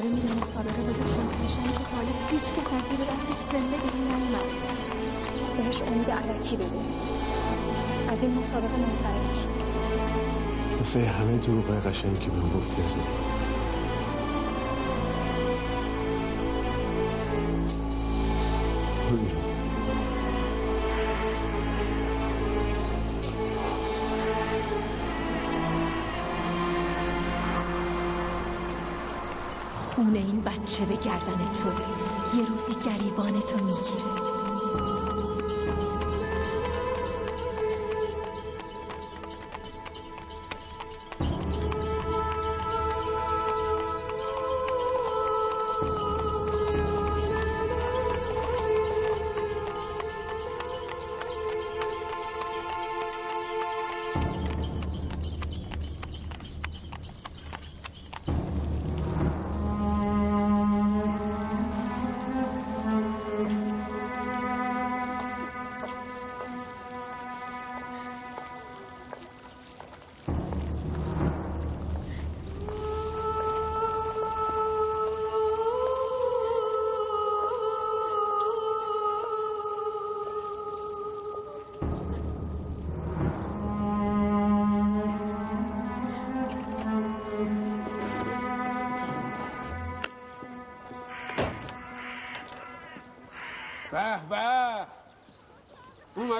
داره میره مسابقه بده چون که حالا هیچ کس از زیر دستش زنده بیرون نیومد. بهش امید علکی بده. از این مسابقه منصرف میشه. واسه همه دروغ قشنگی که من گفتی از گردن توه یه روزی گریبان تو می‌گیره.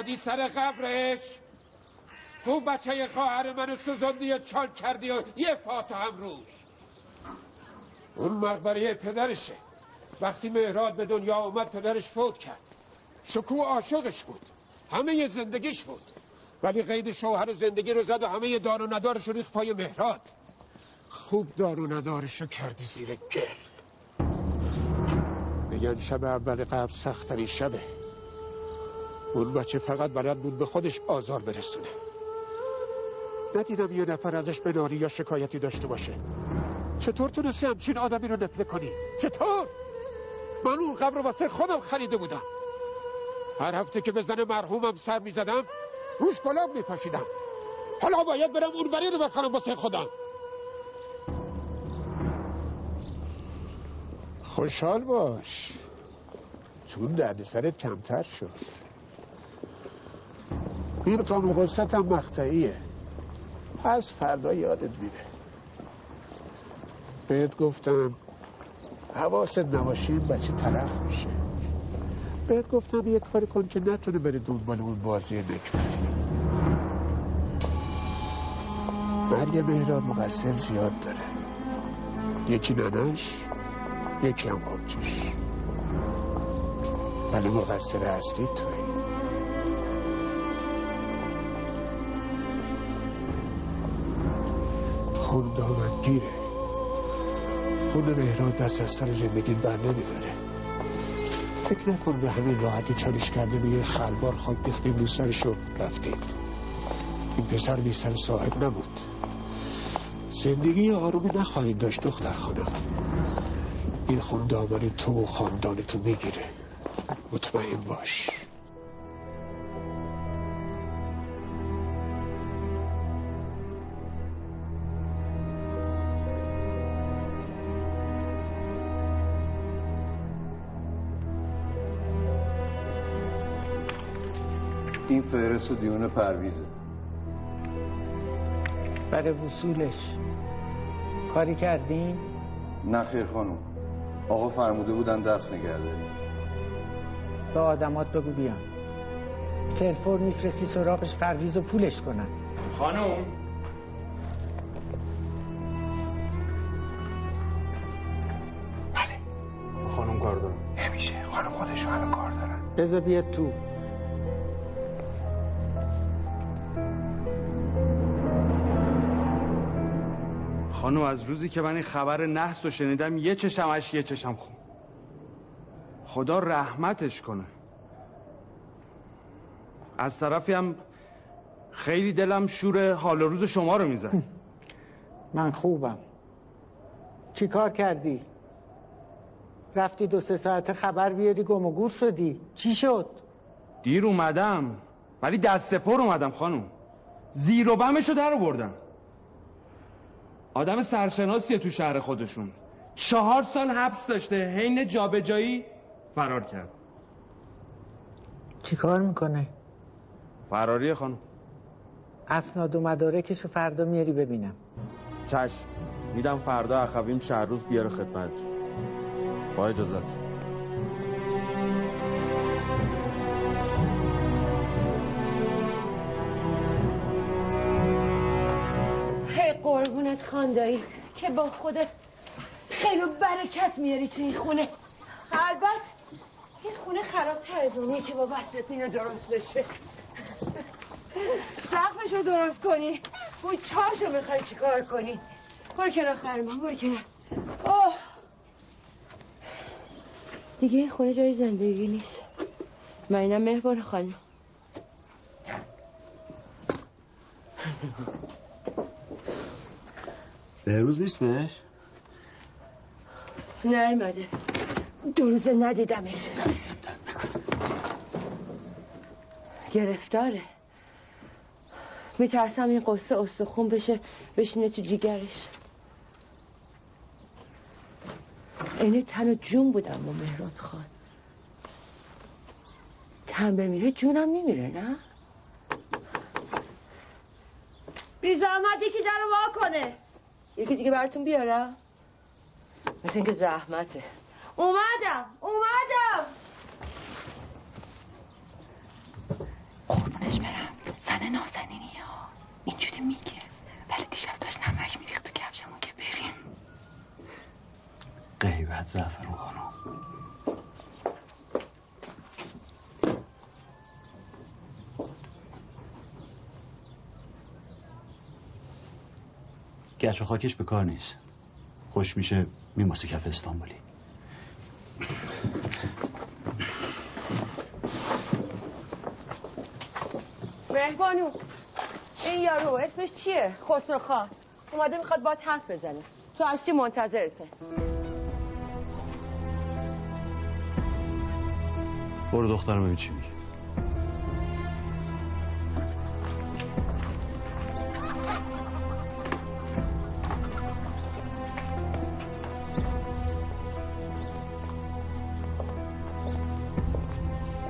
اومدی سر قبرش؟ خوب بچه خواهر منو سوزندی و چال کردی و یه فاتح هم روش. اون مقبره پدرشه. وقتی مهراد به دنیا آمد پدرش فوت کرد. شکو عاشقش بود. همه زندگیش بود. ولی قید شوهر زندگی رو زد و همه دار و ندارش رو پای مهراد. خوب دار و ندارشو کردی زیر گل میگن شب اول قبل سختترین شبه. اون بچه فقط بلد بود به خودش آزار برسونه. ندیدم یه نفر ازش به ناری یا شکایتی داشته باشه. چطور تونستی همچین آدمی رو نفله کنی؟ چطور؟ من اون قبر واسه خودم خریده بودم. هر هفته که به زن مرحومم سر می‌زدم روش گلاب میپاشیدم حالا باید برم اون بری رو بخرم واسه خودم. خوشحال باش. چون درد سرت کمتر شد. این قام غصت هم مقطعیه. پس فردا یادت میره. بهت گفتم حواست نباشه این بچه طرف میشه. بهت گفتم یک کاری کن که نتونه بری دنبال اون بازی نکبتی. مرگ مهران مقصر زیاد داره. یکی ننش یکی هم آبجش ولی مقصر اصلی توی خون دامنگیره. خون مهران دست از سر زندگی بر نمیداره فکر نکن به همین راحتی چالش کرده به یه خلبار خاک بیختیم رو سرشو. رفتیم. این پسر بی سر صاحب نبود. زندگی آرومی نخواهید داشت دختر خانم. این خون دامن تو و خاندان تو می‌گیره. مطمئن باش. فهرست دیون پرویزه. برای وصولش. کاری کردین؟ نه خیر خانم. آقا فرموده بودن دست نگرده به آدمات بگو بیان. فرفور میفرستی سراغش پرویز و پولش کنن. خانم. بله. خانم کار دارم. نمیشه. خانم خودشو همه کار دارن. بذار بیاد تو. خانم از روزی که من این خبر نحس رو شنیدم یه چشم اش یه چشم خون. خدا رحمتش کنه. از طرفی هم خیلی دلم شور حال و روز شما رو می‌زد من خوبم. چی کار کردی؟ رفتی دو سه ساعت خبر بیاری گم و گور شدی. چی شد؟ دیر اومدم ولی دست پر اومدم خانم. زیر و بمشو در بردم آدم سرشناسیه تو شهر خودشون. چهار سال حبس داشته حین جابجایی فرار کرد. چی کار می‌کنه؟ فراریه خانم. اسناد و مدارکشو فردا میاری ببینم. چشم. میدم فردا اخویم شهر روز بیاره خدمت. با اجازت. خاندایی که با خودت خیلی برکت میاری تو این خونه. البته این خونه خرابتر از اونی که با وصلت اینو درست بشه. سقفشو درست کنی. بوی چاشو می‌خوای چیکار کنی؟ برو کنار خرمان برو کنار. اوه. دیگه این خونه جای زندگی نیست. من اینم مهربان خانم. بهروز نیستش؟ نیومده. دو روزه ندیدمش. گرفتاره. میترسم این قصه استخون بشه بشینه تو جیگرش. اینه تن و جون بودم با مهران خان. تن بمیره جونم میمیره نه؟ بی زحمت یکی در وا کنه. یکی دیگه براتون بیارم مثل اینکه زحمته. اومدم اومدم. قربونش برم. زن نازنینی ها. اینجوری میگه. ولی دیشب داشت نمک میریخت تو کفشمون که بریم. غیبت زعفرون خانم. گچ و خاکش به کار نیست. خوش میشه میماسه کف استانبولی. مهربانو این یارو اسمش چیه؟ خسرو خان اومده می‌خواد با حرف بزنه. تو هستی منتظرته؟ برو دخترم ببین چی میگه.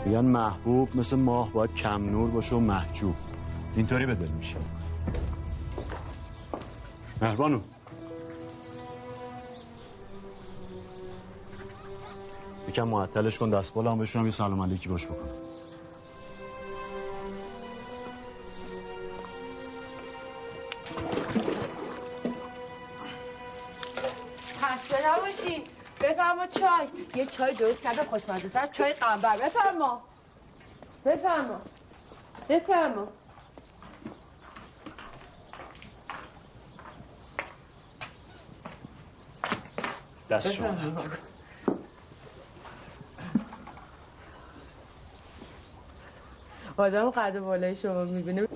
میگن محبوب مثل ماه باید کم نور باشه و محجوب. اینطوری به دل میشه مهربانو. یکم معطلش کن دست بالا هم بشونم یه سلام علیکی باش بکنم. چای درست کرده خوشمزه تر. چای قنبر. بفرما. بفرما. بفرما. دست شما. آدم قد بالای شما می‌بینه.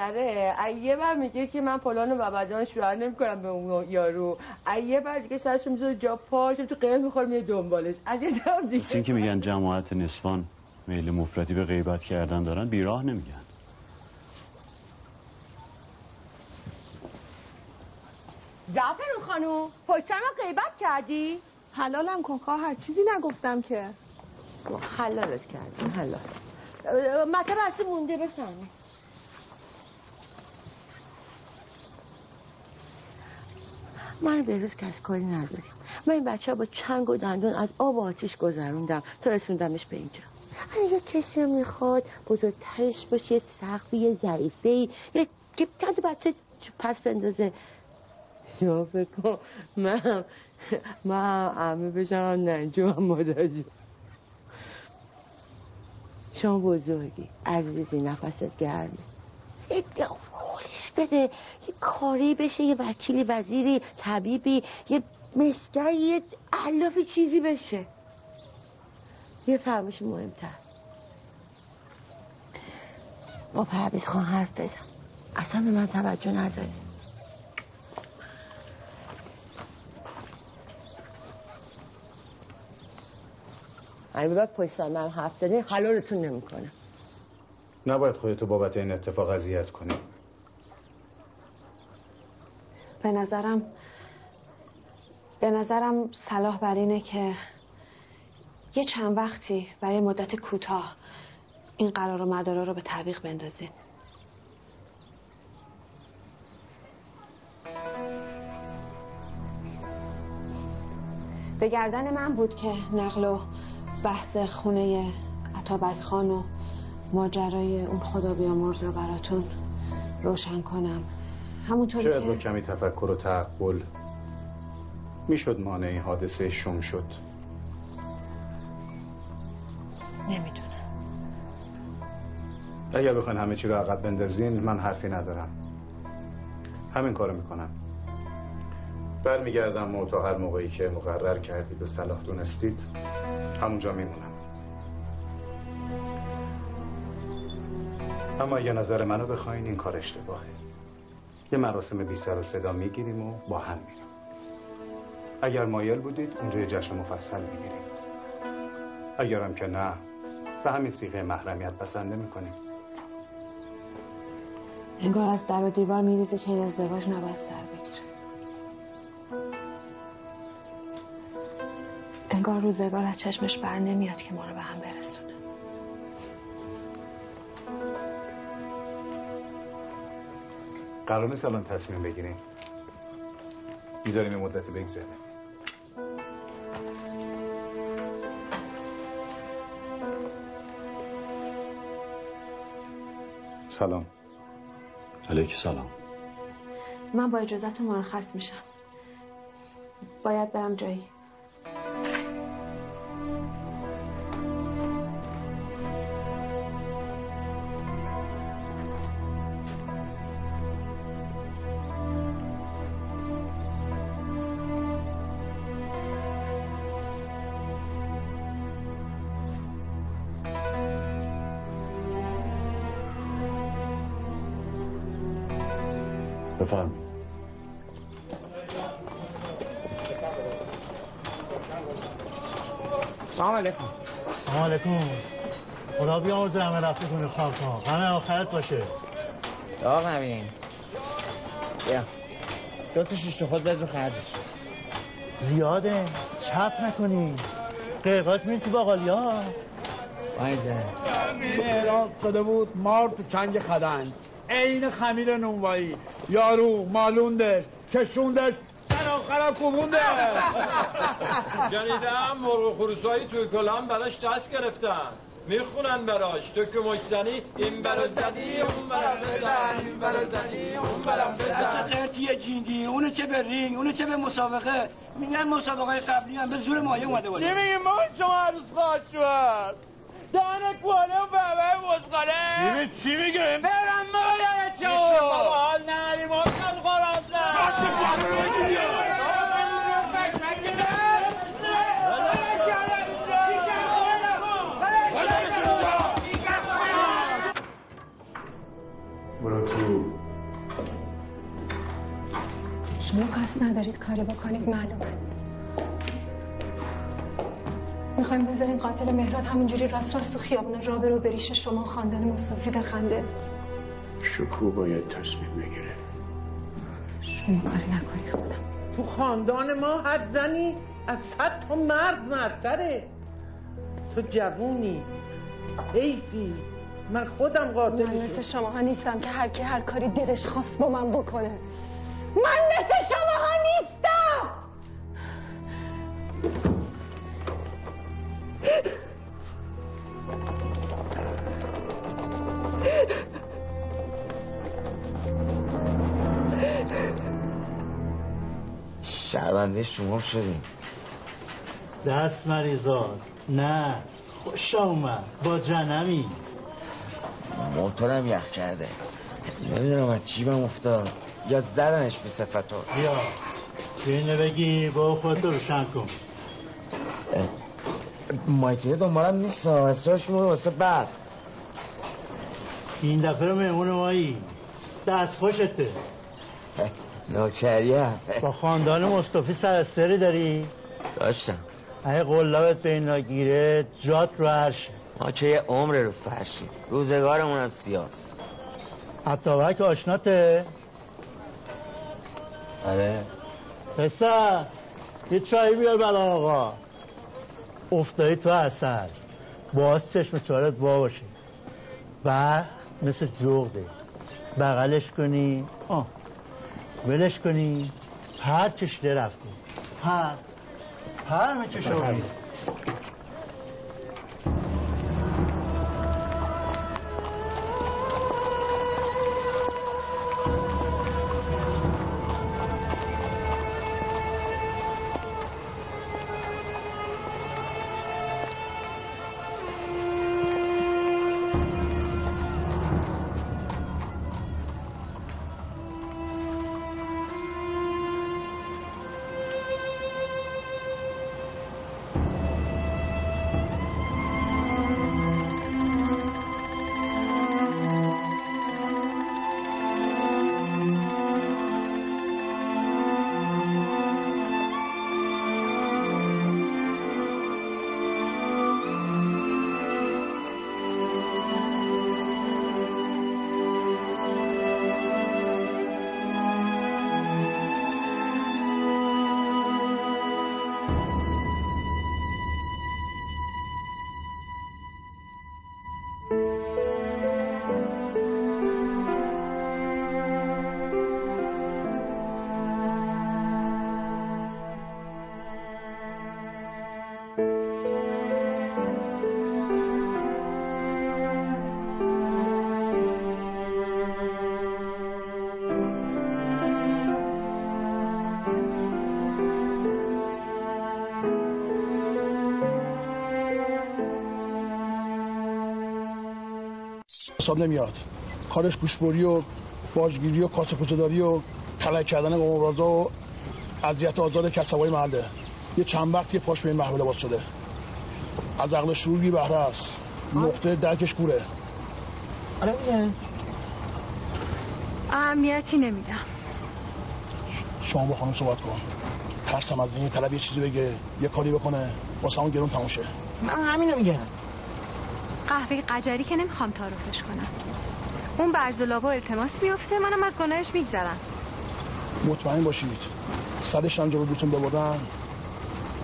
از یه بر میگه که من فلان و بعدا شوهر نمی‌کنم به اون یارو. یه بر دیگه سرش میزه جا پاش تو قیمت می‌خوره میره دنبالش. از یه طرف دیگه. این که میگن جماعت نسوان میل مفرطی به غیبت کردن دارن بیراه نمیگن. زعفرون خانوم پشت سر من غیبت کردی؟ حلالم کن خواهر چیزی نگفتم که. حلالت کردم حلال. مطلب اصلی مونده بفهمی من به روز کس کاری نداریم. من این بچه ها با چنگ و دندون از آب و آتیش گذروندم تا رسوندمش به اینجا. اگه یه کسی می‌خواد بزرگترش باشه یه سخفی یه ضعیفه یه چند بچه پس بندازه. شما فکر کن من من همه بشم ننجو هم مادر. شما بزرگی عزیزی نفست گرمه بده. یه کاری بشه یه وکیلی وزیری طبیبی یه مسکری یه علافی چیزی بشه. یه فرمش مهمتر. با پرویز خان حرف بزن. اصلا به من توجه نداری. اگه بعد پشت من حرف زدی حلالتون نمی‌کنم. نباید خودتو بابت این اتفاق اذیت کنی. به نظرم به نظرم صلاح بر اینه که یه چند وقتی برای مدت کوتاه این قرار و مدارا رو به تعویق بندازین. به گردن من بود که نقل و بحث خونه عطابک خان و ماجرای اون خدا بیامرز رو براتون روشن کنم. همونطوری شاید با کمی تفکر و تعقل می‌شد مانع این حادثه شوم شد. نمی‌دونم. اگر بخواین همه چی رو عقب بندازین من حرفی ندارم. همین کارو می‌کنم. برمیگردم و تا هر موقعی که مقرر کردید و صلاح دونستید همونجا میمونم. اما اگه نظر منو بخواین این کار اشتباهه. یه مراسم بی سر و صدا می‌گیریم و با هم میریم. اگر مایل بودید اونجا یه جشن مفصل می‌گیریم. اگرم که نه به همین سیغه محرمیت پسند نمی‌کنیم انگار از در و دیوار میریزه که این ازدواج نباید سر بگیره. انگار روزگار از چشمش بر نمیاد که ما رو به هم برسونه. قرار نیست الان تصمیم بگیریم. می‌ذاریم یه مدت بگذره سلام. علیک سلام. من با اجازتون مرخص میشم. باید برم جایی. همه رفته کنه خواب ها همه آخرت باشه. آقا نبین بیا. دو تا شیشت خود بزن خرجش. زیاده. چپ نکنی. قیقات میری تو باقالیا وایزه ایران شده بود. مار تو چنگ خدنگ عین خمیر نونوایی. یارو مالوندش کشوندش در آخرم کوبونده. شنیدم مرغ خروسایی توی کلام براش دست گرفتن. می‌خونن براش. تو که مشتنی این برا زدی اون برا بزن این برا زدی اون برا بزن. قرتیه جینگی اونو چه به رینگ اونو چه به مسابقه. میگن مسابقه قبلی هم به زور مایه اومده باشه چی میگی ما شما عروس خواهد شد؟ دهنت بالا و بابا مسخاله ببین چی میگه؟ برم مادر چه بابا حال نری ما کن برو تو شما قصد ندارید کاری بکنید معلومه. می‌خوایم بذارین قاتل مهراد همینجوری راست راست تو خیابون راه برو بریش شما خاندان مصطفی بخنده. شکو باید تصمیم بگیره. شما کاری نکنید خودم تو خاندان ما حد زنی از صد تا مرد مردتره تو جوونی حیفی. من خودم من قاتل مثل شماها نیستم که هر کی هر کاری دلش خواست با من بکنه. من مثل شماها نیستم! شرمنده شما شدیم. دست مریضات نه خوش آمد با جنمی. موتورم یخ کرده. نمی‌دونم از جیبم افتاد یا زدنش به صفتو بیا. اینو بگی؟ با خودتو روشن کن. مایکل دنبالم نیست اصراش رو واسه بعد. این دفعه رو مهمون مایی. دست خوشته. نوکریه. با خاندان مصطفی سرستری داری؟ داشتم. اگه قلابت به اینا گیره جات رو عرشه. ما یه عمر رو فرشیم. روزگارمون هم سیاست. عطابک آشناته؟ آره. پسر یه چایی بیار بلا آقا. افتادی تو اثر. باز چشم چارت با باشه. و مثل جغده. بغلش کنی. آه. ولش کنی. پر کشیده رفته پر پر می‌کشه حساب نمیاد. کارش گوشبری و باجگیری و کاسه کوچه‌داری و کلک کردن قوم و اذیت آزاد کسبای محله. یه چند وقت یه پاش به این محوله باز شده. از عقل شعور بی بهره است. نقطه درکش کوره. آره اهمیتی نمیدم شما با خانم صحبت کن. ترسم از این طلب یه چیزی بگه یه کاری بکنه واسه همون گرون تموم شه. من همینو میگم. قهوه قجری که نمی‌خوام تعارفش کنم. اون برزولابا التماس میفته منم از گناهش میگذرم. مطمئن باشید. سرش هم جلو دوتون ببردن.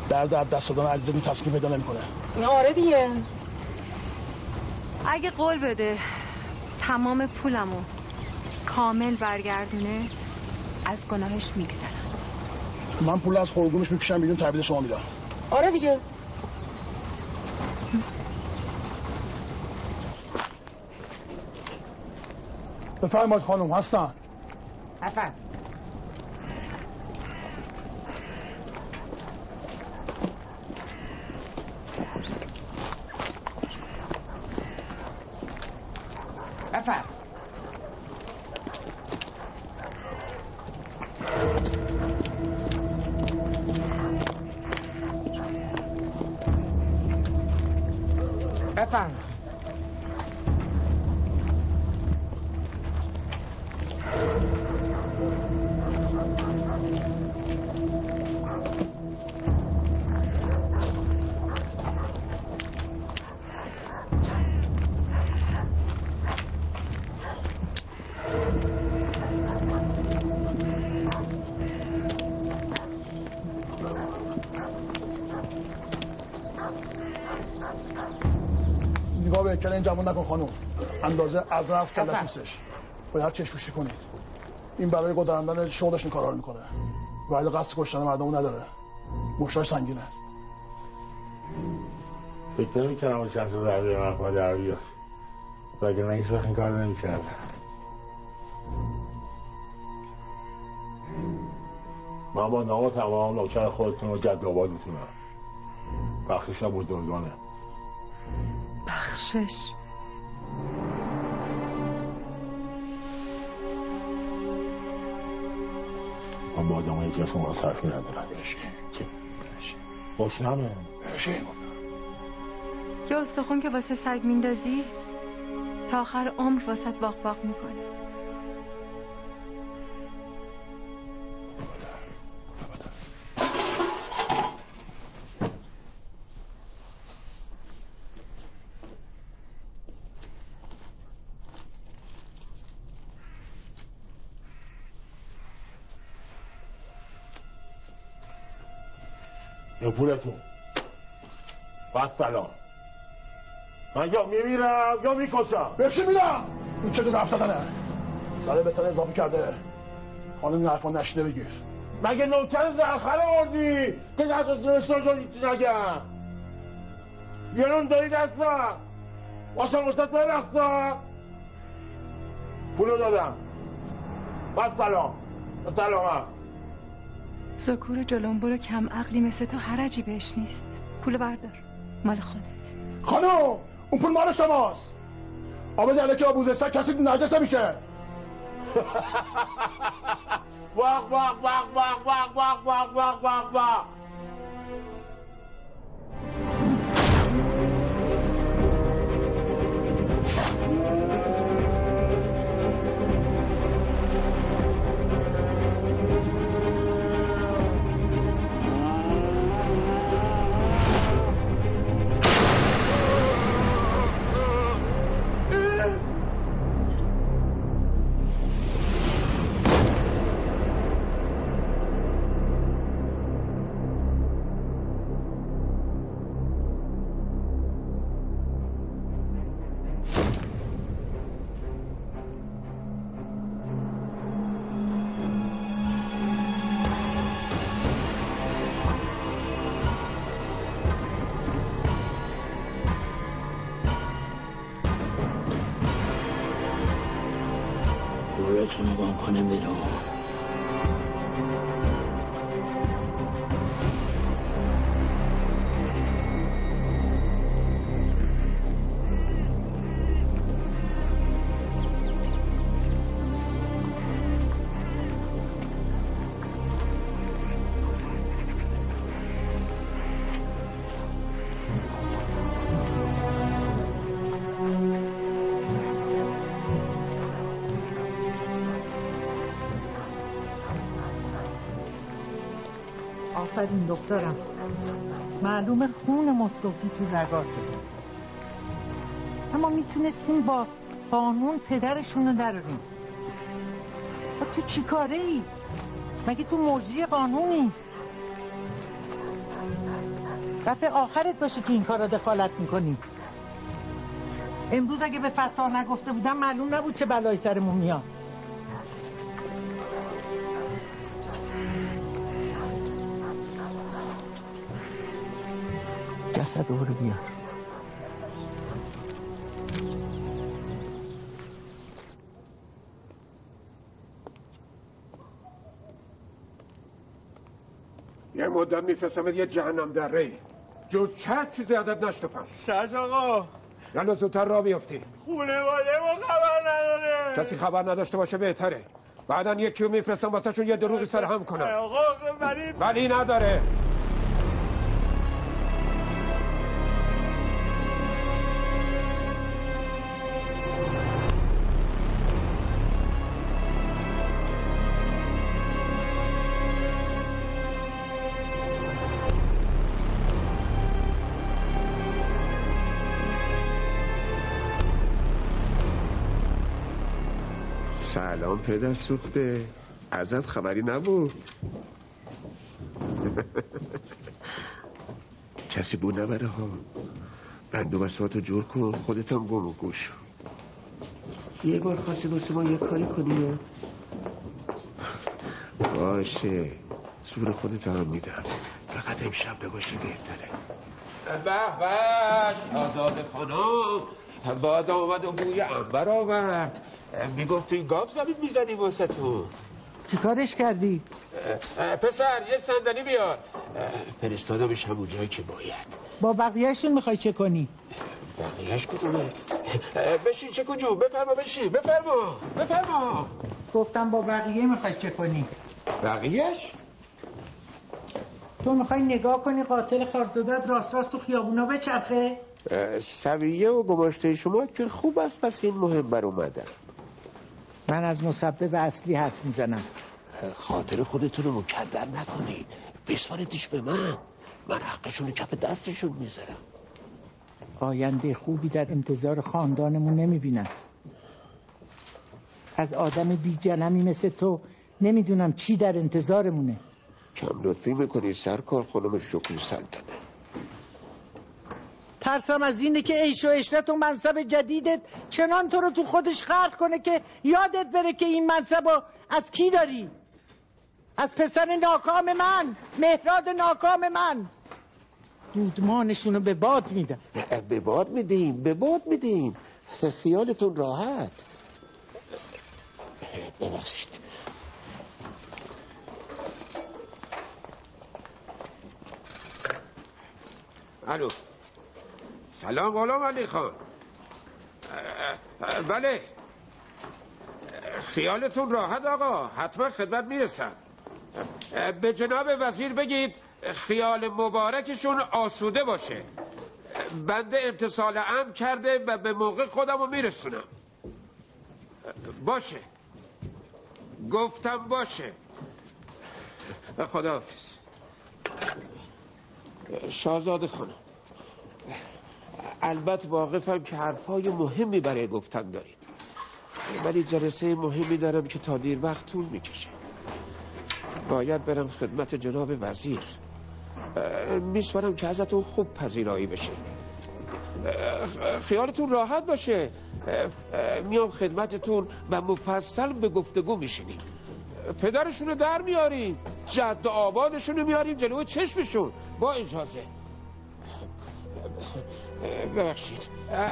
درد از دست دادن عزیزتون تسکین پیدا نمی‌کنه. آره دیگه. اگه قول بده تمام پولمو کامل برگردونه از گناهش میگذرم. من پول از خورگومش می‌کشم بیرون تحویل شما میدم. آره دیگه. بفرمایید خانم هستن. افر نگاه به این جوان نکن خانم. اندازه از رفت. توسش باید چشموشی کنید این برای گذراندن شغلش این کارا می‌کنه. ولی قصد کشتن مردمو نداره. مشتاش سنگینه. فکر نمی کنم اون چند تا درده من پا در بیاد. وگرنه هیچ وقت این کار نمی کردم من با نام تمام نوکر خودتون رو جد آبادتونم بخشش بزرگانه. بخشش. من با آدم های جسم را صرفی ندارم. گشنمه یا استخون که واسه سگ میندازی تا آخر عمر واسه باق باق می‌کنه پولتون. بس سلام. من یا میمیرم یا می‌کشم. بهش میدم این چه رفت دادنه سر بهتر اضافه کرده. خانم این حرفا نشنه بگیر. مگه نوکر زرخر آوردی؟ که دست از رسول رو هیچی نگم؟ یه نون داری دستم واسه مستد برستم پولو دادم. بس سلام. سلامت. زکور جلوم برو کم عقلی مثل تو حرجی بهش نیست. پول بردار. مال خودت. خانم اون پول مال شماست. آب دله که آبوزه سگ کسی نجسه میشه واق واق واق واق واق واق واق واق واق On the middle. all. آفرین دخترم معلومه خون مصطفی تو رگاته اما می‌تونستیم با قانون پدرشون رو دراریم تو چی کاره ای؟ مگه تو مجری قانونی؟ دفعه آخرت باشه تو این کارا دخالت می‌کنی. امروز اگه به فتار نگفته بودم معلوم نبود چه بلایی سرمون میاد. جسد رو بیار. یه مدت میفرستم یه جهنم در ری. جز چه چیزی ازت نشتفم شش آقا. یالا زودتر را بیفتی. خونواده ما خبر نداره. کسی خبر نداشته باشه بهتره. بعدا یکی رو میفرستم واسه شون یه دروغی سر هم کنم آقا ولی ولی نداره. پدر سوخته. ازت خبری نبود. کسی بود نبره ها. بند و بساتو جور کن. خودتم گم و گوش. یه بار خواستی واسه ما یه کاری کنی باشه. زور خودت هم میدم. فقط امشب نباشی بهتره. به به. آزاد خانم. باد آمد و بوی انبر آورد. می‌گفت توی گاب زمین می‌زنی واسه تو چی کارش کردی؟ پسر یه صندلی بیار فرستادمش همون جایی که باید با بقیهشون می‌خوای چه کنی؟ بقیهش کدومه بشین چه کجو بفرما بشین بفرما بفرما گفتم با بقیه می‌خوای چه کنی؟ بقیهش؟ تو می‌خوای نگاه کنی قاتل خارزادت راست راست تو خیابونا بچرخه؟ سویه و گماشته شما که خوب است پس این مهم بر اومدن من از مسبب اصلی حرف می‌زنم. خاطر خودتون رو مکدر نکنید. بسپاردیش به من. من حقشون رو کف دستشون می‌ذارم. آینده خوبی در انتظار خاندانمون نمی‌بینم. از آدم بی جنمی مثل تو نمی‌دونم چی در انتظارمونه. کم لطفی می‌کنی سرکار خانم شکری سلطنه ترسم از اینه که عیش و عشرت و منصب جدیدت چنان تو رو تو خودش خلق کنه که یادت بره که این منصب رو از کی داری؟ از پسر ناکام من مهراد ناکام من. دودمانشونو به باد میدم به باد میدیم به باد میدیم. خیالتون راحت. ببخشید. الو. سلام غلام علی خان بله. خیالتون راحت آقا حتما خدمت می‌رسم. به جناب وزیر بگید خیال مبارکشون آسوده باشه. بنده امتصال ام کرده و به موقع خودم رو میرسونم. باشه. گفتم باشه. خداحافظ. شاهزاده خانم. البته واقفم که حرفای مهمی برای گفتن دارید. ولی جلسه مهمی دارم که تا دیر وقت طول می‌کشه. باید برم خدمت جناب وزیر. میسپارم که ازتون خوب پذیرایی بشه. خیالتون راحت باشه. میام خدمتتون و مفصل به گفتگو میشینیم. پدرشونو در میاریم جد آبادشونو میاریم جلو چشمشون. با اجازه. ببخشید.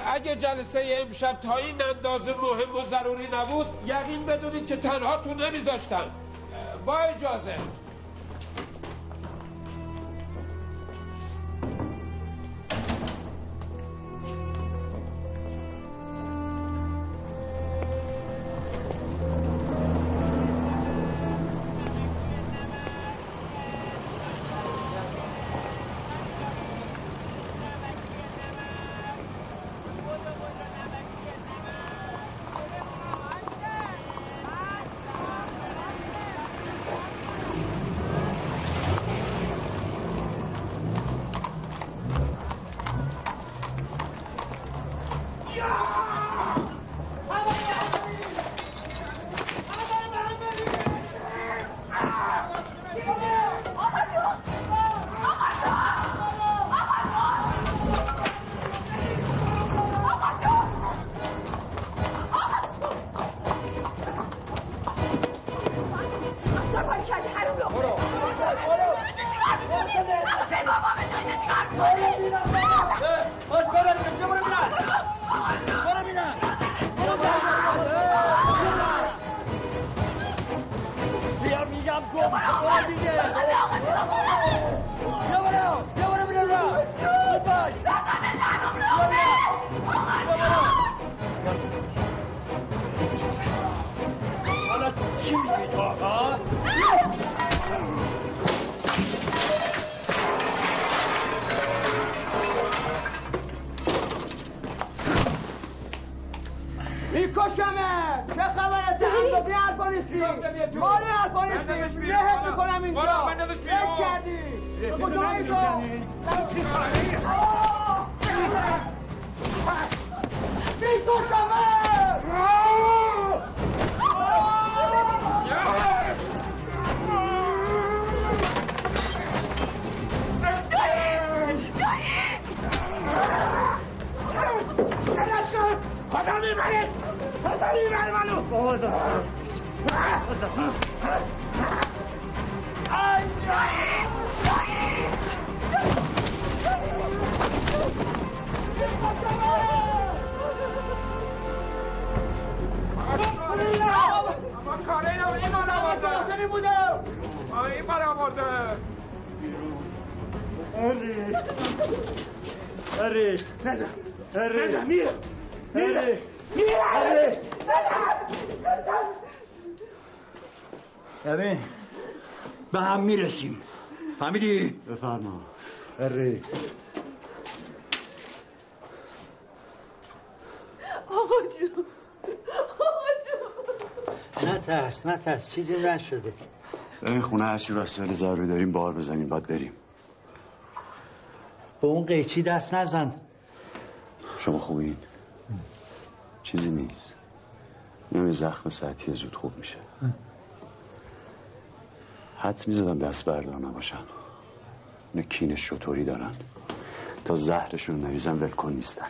اگه جلسه امشب تا این اندازه مهم و ضروری نبود یقین بدونید که تنها تو نمیذاشتم با اجازه. این برآورده. هری هری نزن هری نزن میره میره میره ببین به هم می‌رسیم فهمیدی؟ بفرما هری آقا جون. آقا جون نترس نترس چیزی نشده. این خونه هرچی وسایل ضروری داریم بار بزنیم باید بریم. به اون قیچی دست نزن. شما خوبین؟ چیزی نیست. اینم یه زخم سطحی زود خوب میشه. حدس می‌زدم دست بردار نباشن. اینا کین شطوری دارن. تا زهرشون نریزن ولکن نیستن.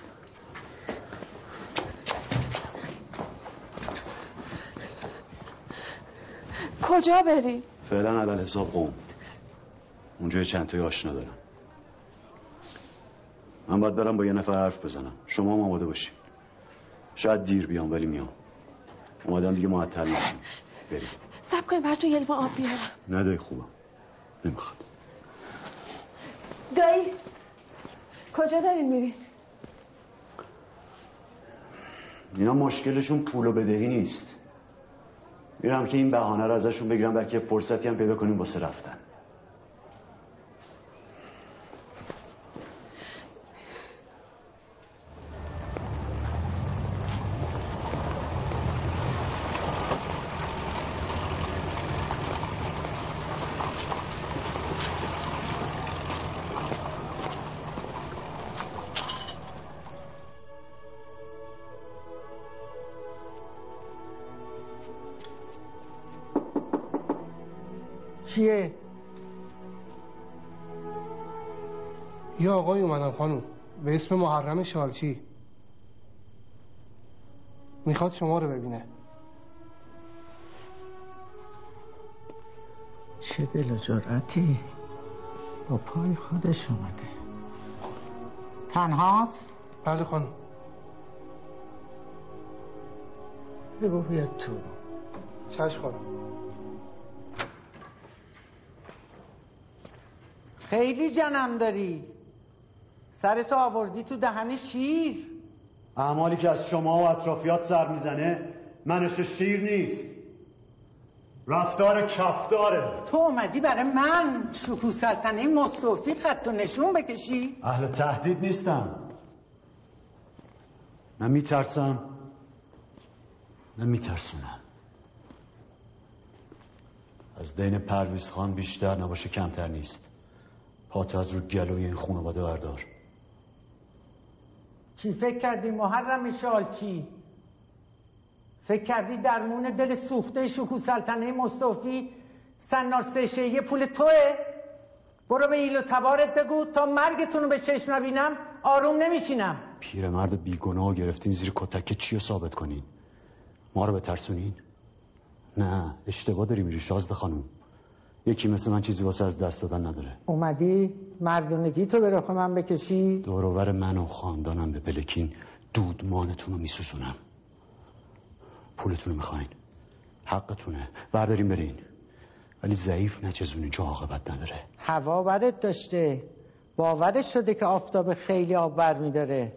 کجا بریم فعلا علل حساب قوم. اونجا یه چند تای آشنا دارم. من باید برم با یه نفر حرف بزنم. شما هم آماده باشین. شاید دیر بیام ولی میام. اومدم دیگه معطل نشیم بریم. سب کنیم براتون یه لیوان آب بیارم. ندای خوبم. نمی‌خواد. دایی کجا دارین میرین؟ اینا مشکلشون پول و بدهی نیست. میرم که این بهانه رو ازشون بگیرم بلکه فرصتی هم پیدا کنیم واسه رفتن. آقای اومدن خانم. به اسم محرم شالچی می‌خواد شما رو ببینه. چه دل و جرأتی. با پای خودش اومده. تنهاست؟ بله خانم. بگو بیاد تو. چشم خانم. خیلی جنم داری. سرتو آوردی تو دهن شیر. اعمالی که از شما و اطرافیات سر می‌زنه منش شیر نیست. رفتار کفداره. تو اومدی برای من شکو سلطنه مصطفی خط و نشون بکشی؟ اهل تهدید نیستم. نه میترسم نه میترسونم. از دین پرویز خان بیشتر نباشه کمتر نیست. پات از رو گلوی این خانواده بردار. چی فکر کردی؟ محرم شالچی فکر کردی درمون دل سوخته شکو سلطنه مصطفی سنار سشه پول توه؟ برو به ایلو تبارت بگو تا مرگتون رو به چشم نبینم آروم نمیشینم. پیرمرد بیگناه گرفتین زیر کتک چی رو ثابت کنین؟ ما رو بترسونین؟ نه اشتباه داری میری شازده خانم یکی مثل من چیزی واسه از دست دادن نداره. اومدی مردونگی تو به رخ من بکشی؟ دوروبر من و خاندانم به پلکین دودمانتون رو میسوزونم. پولتون رو می‌خواین. حقتونه. بردارین برین. ولی ضعیف نچزونی چه عاقبت نداره. هوا برت داشته. باورش شده که آفتاب خیلی آب بر میداره.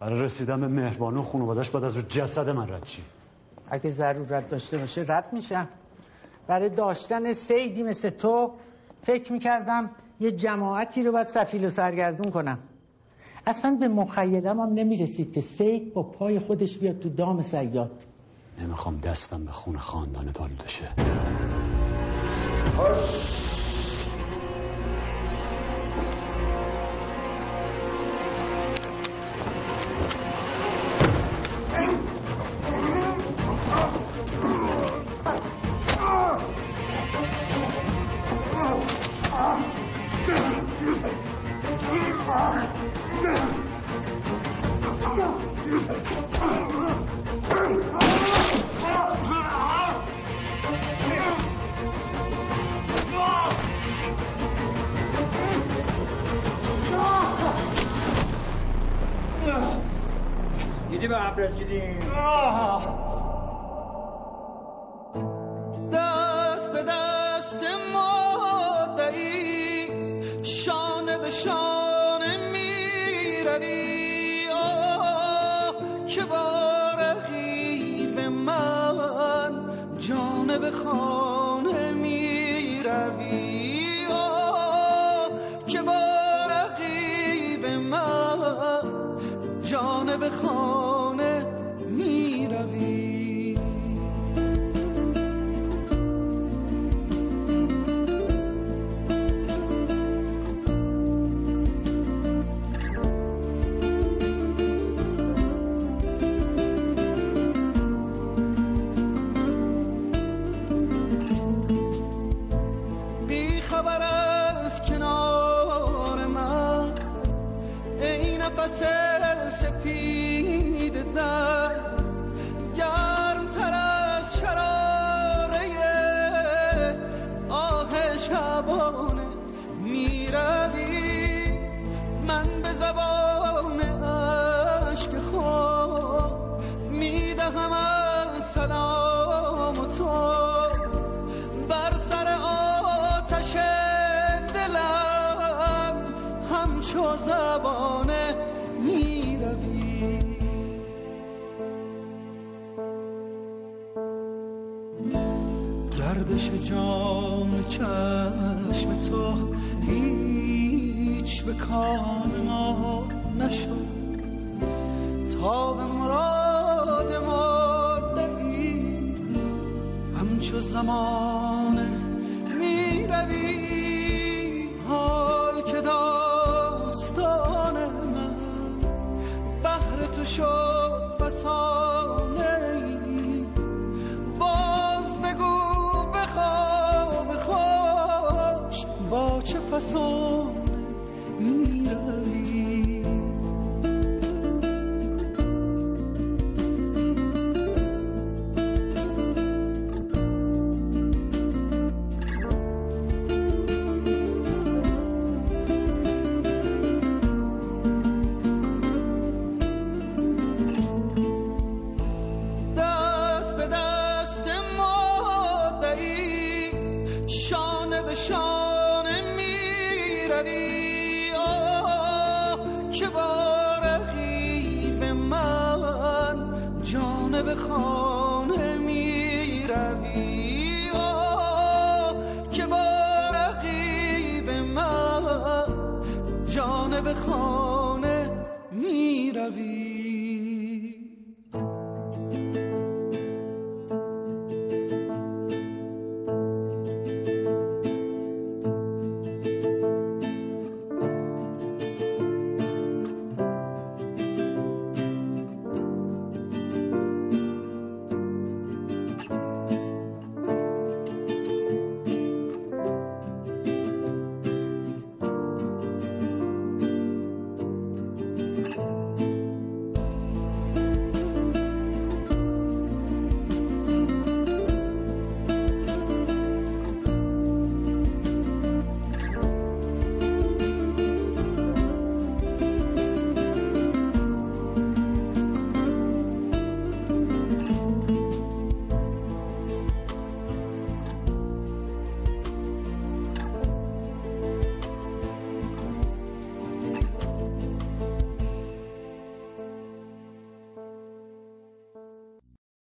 برای رسیدن به مهربانو خانوادش باید از رو جسد من رد چی اگه ضرورت داشته باشه رد میشم. برای داشتن سیدی مثل تو فکر می‌کردم یه جماعتی رو باید سفیل و سرگردون کنم. اصلا به مخیلم هم نمی‌رسید که سید با پای خودش بیاد تو دام سیاد. نمی‌خوام دستم به خون خاندان آلوده شه می روی که با رقیب من جانب خانه جام چشم تو هیچ به کار ما نشد. تا به مراد مدعی همچو زمانه جانب